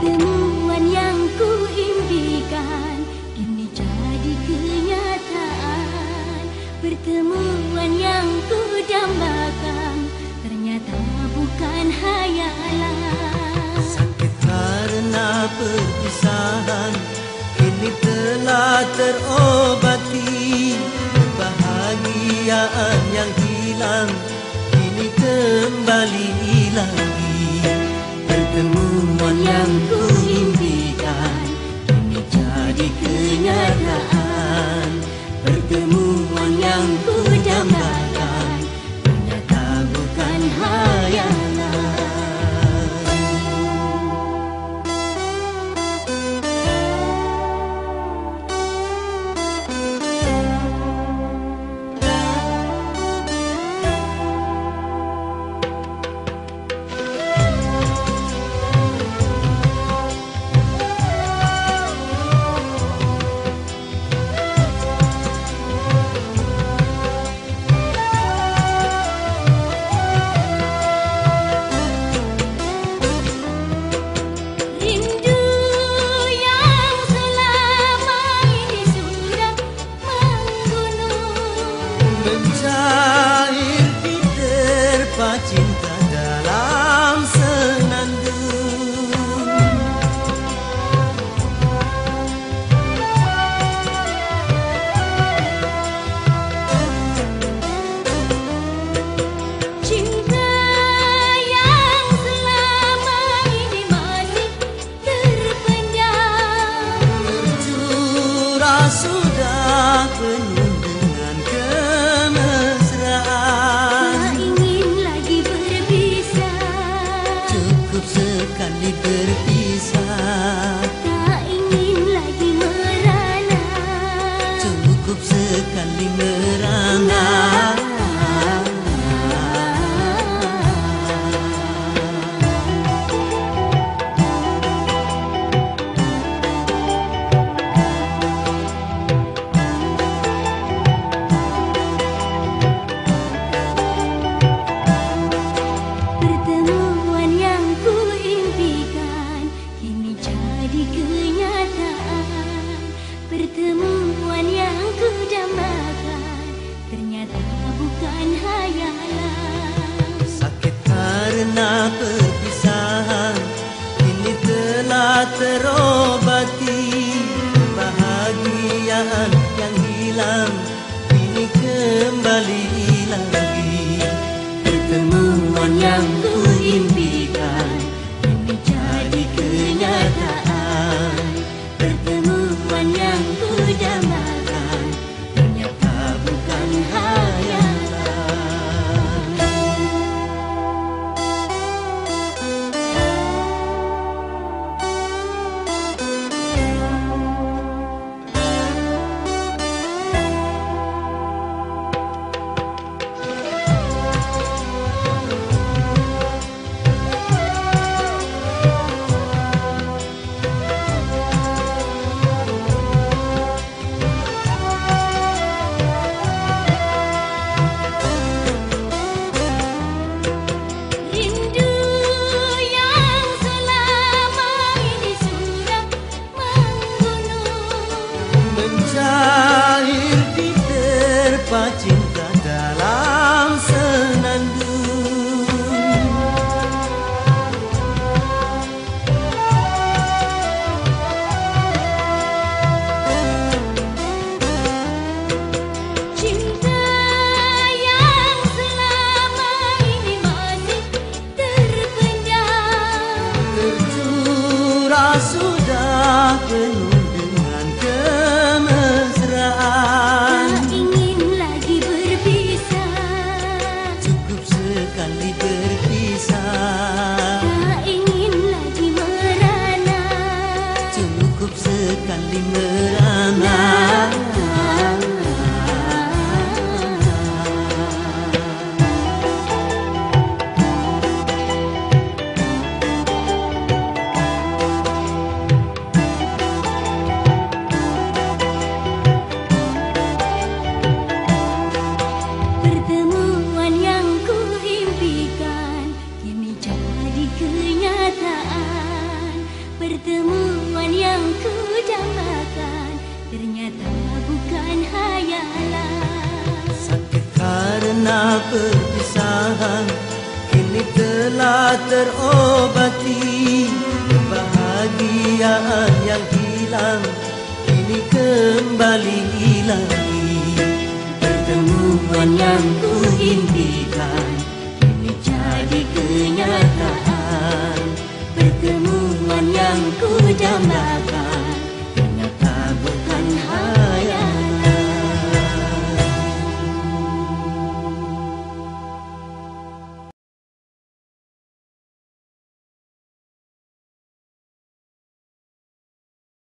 pertemuan yang ku impikan kini jadi kenyataan. Pertemuan yang ku dambakan ternyata bukan hayalan. Sakit karena perpisahan kini telah terobati. Kebahagiaan yang hilang kini kembali hilang yang ku impikan Kini jadi kenyataan Pertemuan yang ku dambakan sarana lagi bertemu menyambut sudah penuh. nyata bukan hayalan. Sakit karena perpisahan Kini telah terobati. Kebahagiaan yang hilang Kini kembali hilang. Pertemuan yang ku kuhimpin